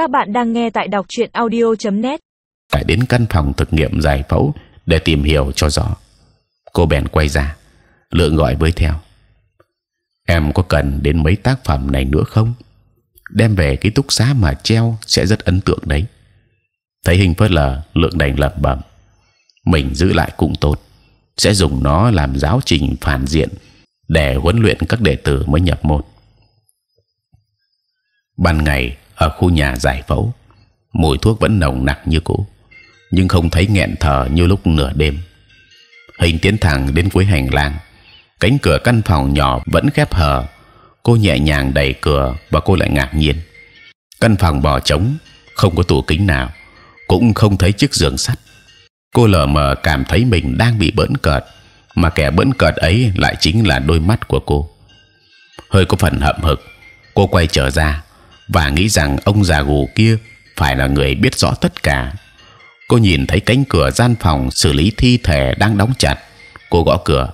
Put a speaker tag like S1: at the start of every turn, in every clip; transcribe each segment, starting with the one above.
S1: Các bạn đang nghe tại đọc truyện audio.net.
S2: phải đến căn phòng thực nghiệm giải phẫu để tìm hiểu cho rõ. Cô bèn quay ra, lượng gọi với theo. Em có cần đến mấy tác phẩm này nữa không? Đem về ký túc xá mà treo sẽ rất ấn tượng đấy. Thấy hình phớt lờ, lượng đành lẩm bẩm. Mình giữ lại cũng tốt, sẽ dùng nó làm giáo trình phản diện để huấn luyện các đệ tử mới nhập môn. Ban ngày ở khu nhà giải phẫu, mùi thuốc vẫn nồng nặc như cũ, nhưng không thấy nghẹn thở như lúc nửa đêm. Hình tiến thẳng đến cuối hành lang, cánh cửa căn phòng nhỏ vẫn khép hờ. Cô nhẹ nhàng đẩy cửa và cô lại ngạc nhiên. Căn phòng bỏ trống, không có tủ kính nào, cũng không thấy chiếc giường sắt. Cô lờ mờ cảm thấy mình đang bị bỡn cợt, mà kẻ bỡn cợt ấy lại chính là đôi mắt của cô. Hơi có phần hậm hực, cô quay trở ra và nghĩ rằng ông già gù kia phải là người biết rõ tất cả. Cô nhìn thấy cánh cửa gian phòng xử lý thi thể đang đóng chặt. Cô gõ cửa,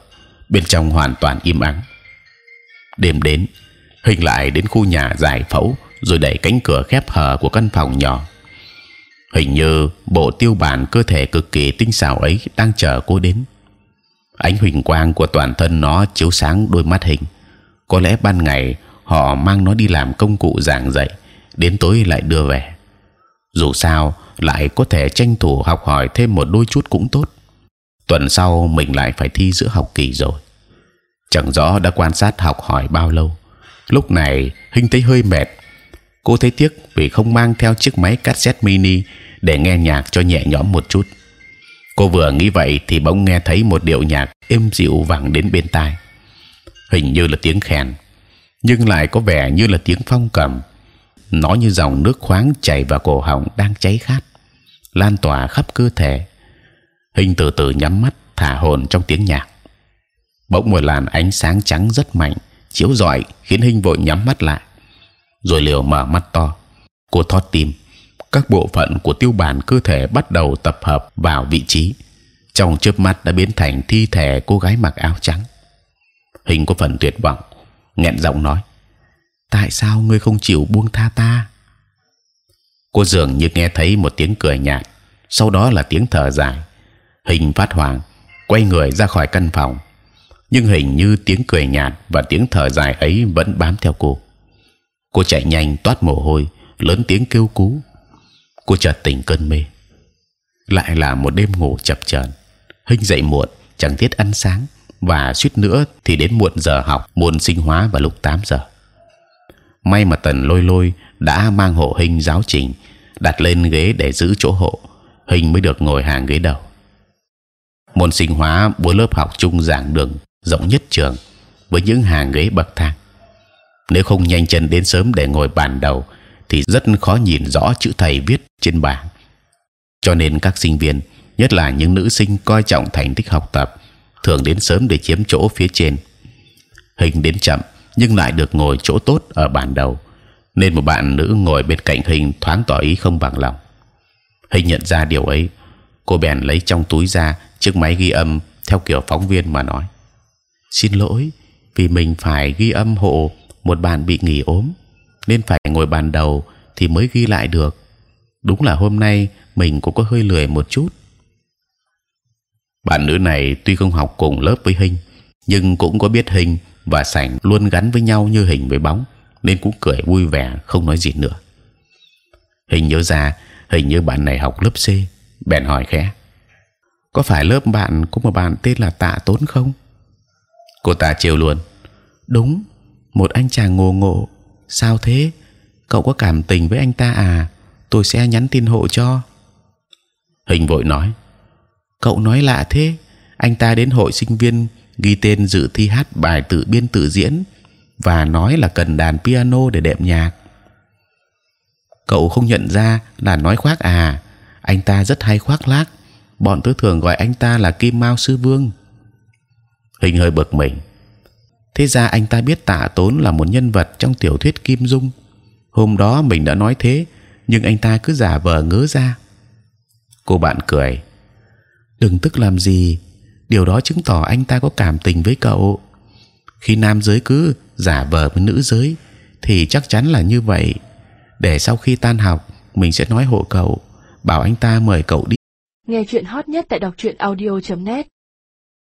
S2: bên trong hoàn toàn im ắng. Đêm đến, hình lại đến khu nhà giải phẫu rồi đẩy cánh cửa khép hờ của căn phòng nhỏ. Hình như bộ tiêu bản cơ thể cực kỳ tinh xảo ấy đang chờ cô đến. Ánh huỳnh quang của toàn thân nó chiếu sáng đôi mắt hình. Có lẽ ban ngày họ mang nó đi làm công cụ giảng dạy, đến tối lại đưa về. Dù sao lại có thể tranh thủ học hỏi thêm một đôi chút cũng tốt. Tuần sau mình lại phải thi giữa học kỳ rồi. Chẳng rõ đã quan sát học hỏi bao lâu. Lúc này hình thấy hơi mệt. Cô thấy tiếc vì không mang theo chiếc máy cassette mini để nghe nhạc cho nhẹ nhõm một chút. Cô vừa nghĩ vậy thì bỗng nghe thấy một điệu nhạc êm dịu vẳng đến bên tai. Hình như là tiếng khen, nhưng lại có vẻ như là tiếng phong cầm. Nó như dòng nước khoáng chảy vào cổ họng đang cháy khát, lan tỏa khắp cơ thể. Hình từ từ nhắm mắt, thả hồn trong tiếng nhạc. Bỗng một làn ánh sáng trắng rất mạnh chiếu rọi khiến hình vội nhắm mắt lại, rồi liều mở mắt to. Cô thót tim, các bộ phận của tiêu bản cơ thể bắt đầu tập hợp vào vị trí. Trong chớp mắt đã biến thành thi thể cô gái mặc áo trắng. Hình có phần tuyệt vọng, nghẹn giọng nói: Tại sao ngươi không chịu buông tha ta? Cô dường như nghe thấy một tiếng cười nhạt, sau đó là tiếng thở dài. Hình phát hoàng, quay người ra khỏi căn phòng, nhưng hình như tiếng cười nhạt và tiếng thở dài ấy vẫn bám theo cô. Cô chạy nhanh toát mồ hôi, lớn tiếng kêu cứu. Cô chợt tỉnh cơn mê. Lại là một đêm ngủ chập chờn. Hình dậy muộn, chẳng thiết ăn sáng và suýt nữa thì đến muộn giờ học môn sinh hóa vào lúc 8 giờ. May mà tần lôi lôi đã mang hộ hình giáo trình đặt lên ghế để giữ chỗ hộ, hình mới được ngồi hàng ghế đầu. Môn sinh hóa bốn lớp học chung giảng đường rộng nhất trường với những hàng ghế bậc thang. Nếu không nhanh chân đến sớm để ngồi bàn đầu thì rất khó nhìn rõ chữ thầy viết trên bảng. Cho nên các sinh viên, nhất là những nữ sinh coi trọng thành tích học tập, thường đến sớm để chiếm chỗ phía trên. Hình đến chậm nhưng lại được ngồi chỗ tốt ở bàn đầu, nên một bạn nữ ngồi bên cạnh hình thoáng tỏ ý không bằng lòng. Hình nhận ra điều ấy, cô bèn lấy trong túi ra chiếc máy ghi âm theo kiểu phóng viên mà nói: xin lỗi vì mình phải ghi âm hộ một bạn bị nghỉ ốm nên phải ngồi bàn đầu thì mới ghi lại được. Đúng là hôm nay mình cũng có hơi lười một chút. Bạn nữ này tuy không học cùng lớp với hình, nhưng cũng có biết hình và sảnh luôn gắn với nhau như hình với bóng, nên cũng cười vui vẻ không nói gì nữa. Hình nhớ ra hình như bạn này học lớp C, bèn hỏi khẽ: có phải lớp bạn có một bạn tên là Tạ Tốn không? Cô ta trêu luôn. Đúng, một anh chàng ngô ngộ. Sao thế? Cậu có cảm tình với anh ta à? Tôi sẽ nhắn tin hộ cho. Hình vội nói. Cậu nói lạ thế. Anh ta đến hội sinh viên ghi tên dự thi hát bài tự biên tự diễn và nói là cần đàn piano để đệm nhạc. Cậu không nhận ra là nói khoác à? Anh ta rất hay khoác lác. Bọn tôi thường gọi anh ta là Kim Mao sư vương hình hơi bực mình. Thế ra anh ta biết Tạ Tốn là một nhân vật trong tiểu thuyết Kim Dung. Hôm đó mình đã nói thế, nhưng anh ta cứ giả vờ ngớ ra. Cô bạn cười. Đừng tức làm gì. Điều đó chứng tỏ anh ta có cảm tình với cậu. Khi nam giới cứ giả vờ với nữ giới, thì chắc chắn là như vậy. Để sau khi tan học mình sẽ nói hộ cậu bảo anh ta mời cậu đi
S1: Nghe chuyện hot nhất tại đọc truyện audio.net